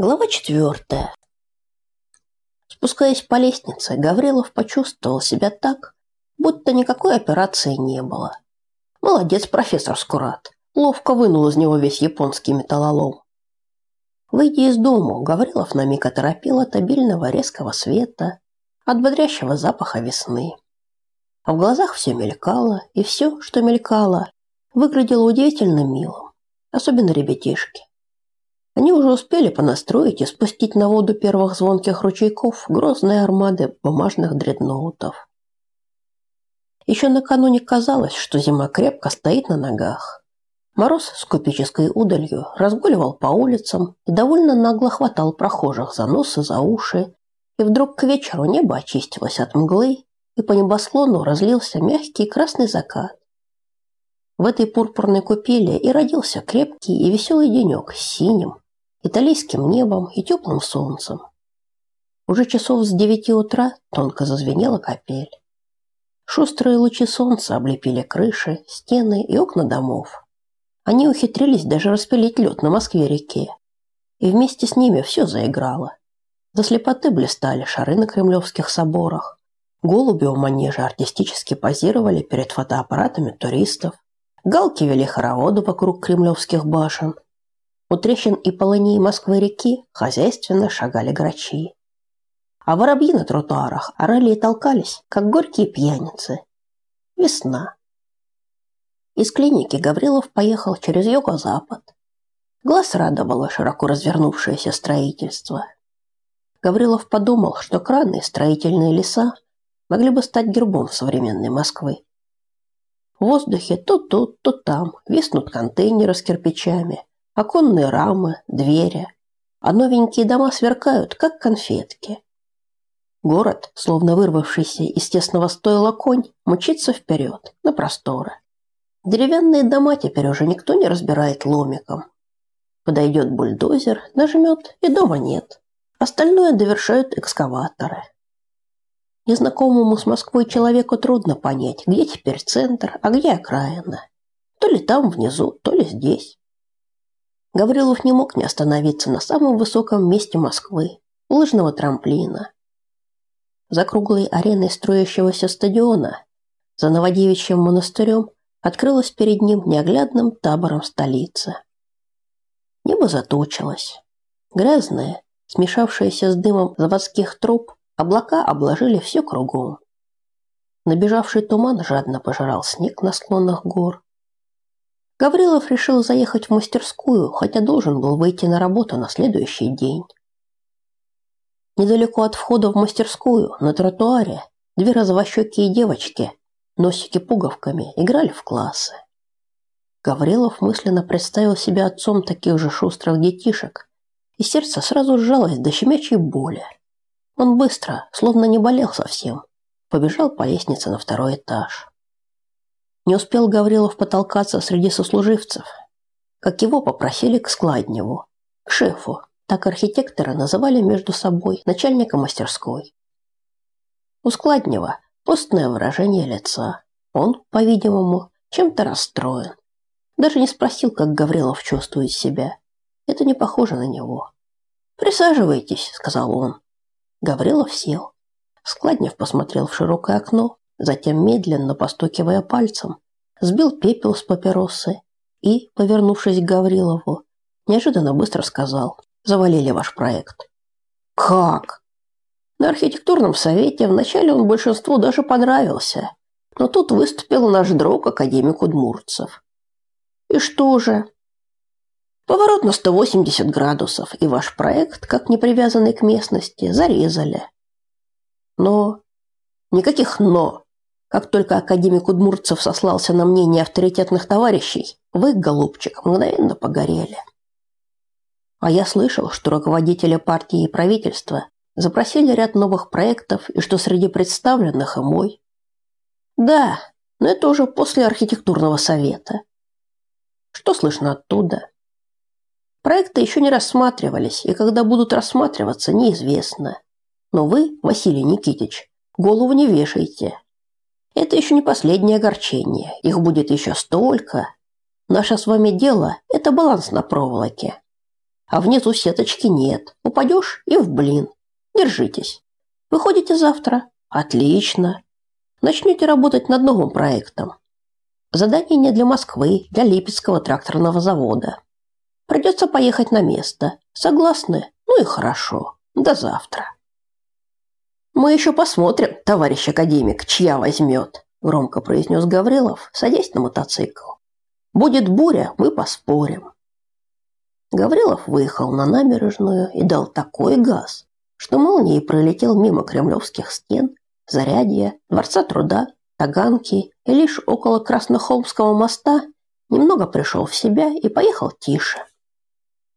Глава четвертая. Спускаясь по лестнице, Гаврилов почувствовал себя так, будто никакой операции не было. Молодец, профессор Скурат. Ловко вынул из него весь японский металлолом. Выйдя из дома, Гаврилов на миг оторопел от обильного резкого света, от бодрящего запаха весны. А в глазах все мелькало, и все, что мелькало, выглядело удивительно милым, особенно ребятишки. Они уже успели понастроить и спустить на воду первых звонких ручейков грозные армады бумажных дредноутов. Еще накануне казалось, что зима крепко стоит на ногах. Мороз с купеческой удалью разгуливал по улицам и довольно нагло хватал прохожих за нос и за уши, и вдруг к вечеру небо очистилось от мглы, и по небосклону разлился мягкий красный закат. В этой пурпурной купели и родился крепкий и веселый денек с синим, итальянским небом и теплым солнцем. Уже часов с девяти утра тонко зазвенела капель. Шустрые лучи солнца облепили крыши, стены и окна домов. Они ухитрились даже распилить лед на Москве-реке. И вместе с ними все заиграло. До слепоты блистали шары на кремлевских соборах. Голуби у манежа артистически позировали перед фотоаппаратами туристов. Галки вели хороводы вокруг кремлевских башен – у трещин и полыней Москвы-реки хозяйственно шагали грачи. А воробьи на тротуарах орали и толкались, как горькие пьяницы. Весна. Из клиники Гаврилов поехал через юго-запад. Глаз радовало широко развернувшееся строительство. Гаврилов подумал, что краны и строительные леса могли бы стать гербом современной Москвы. В воздухе то тут, то там виснут контейнеры с кирпичами, оконные рамы, двери, а новенькие дома сверкают, как конфетки. Город, словно вырвавшийся из тесного стойла конь, мчится вперед, на просторы. Деревянные дома теперь уже никто не разбирает ломиком. Подойдет бульдозер, нажмет, и дома нет. Остальное довершают экскаваторы. Незнакомому с Москвой человеку трудно понять, где теперь центр, а где окраина. То ли там внизу, то ли здесь. Гаврилов не мог не остановиться на самом высоком месте Москвы – лыжного трамплина. За круглой ареной строящегося стадиона, за Новодевичьим монастырем, открылась перед ним неоглядным табором столицы. Небо затучилось. Грязное, смешавшееся с дымом заводских труб, облака обложили все кругом. Набежавший туман жадно пожирал снег на склонах гор. Гаврилов решил заехать в мастерскую, хотя должен был выйти на работу на следующий день. Недалеко от входа в мастерскую, на тротуаре, две розовощекие девочки, носики пуговками, играли в классы. Гаврилов мысленно представил себя отцом таких же шустрых детишек, и сердце сразу сжалось до щемячей боли. Он быстро, словно не болел совсем, побежал по лестнице на второй этаж. Не успел Гаврилов потолкаться среди сослуживцев, как его попросили к Складневу, к шефу. Так архитектора называли между собой начальника мастерской. У Складнева постное выражение лица. Он, по-видимому, чем-то расстроен. Даже не спросил, как Гаврилов чувствует себя. Это не похоже на него. «Присаживайтесь», — сказал он. Гаврилов сел. Складнев посмотрел в широкое окно, затем медленно постукивая пальцем, сбил пепел с папиросы и, повернувшись к Гаврилову, неожиданно быстро сказал: "Завалили ваш проект". "Как?" На архитектурном совете вначале он большинству даже понравился, но тут выступил наш друг академик Удмуртцев. И что же? Поворот на 180 градусов, и ваш проект, как не привязанный к местности, зарезали. Но никаких но. Как только академик Удмуртцев сослался на мнение авторитетных товарищей, вы, голубчик, мгновенно погорели. А я слышал, что руководители партии и правительства запросили ряд новых проектов и что среди представленных и мой. Да, но это уже после архитектурного совета. Что слышно оттуда? Проекты еще не рассматривались, и когда будут рассматриваться, неизвестно. Но вы, Василий Никитич, голову не вешайте. Это еще не последнее огорчение. Их будет еще столько. Наше с вами дело – это баланс на проволоке. а внизу сеточки нет. Упадешь и в блин. Держитесь. Выходите завтра? Отлично. Начнете работать над новым проектом. Задание не для Москвы, для Липецкого тракторного завода. Придется поехать на место. Согласны? Ну и хорошо. До завтра. Мы еще посмотрим, товарищ академик, чья возьмет, громко произнес Гаврилов, садясь на мотоцикл. Будет буря, мы поспорим. Гаврилов выехал на набережную и дал такой газ, что молнией пролетел мимо кремлевских стен, Зарядья, Дворца труда, Таганки и лишь около Краснохолмского моста немного пришел в себя и поехал тише.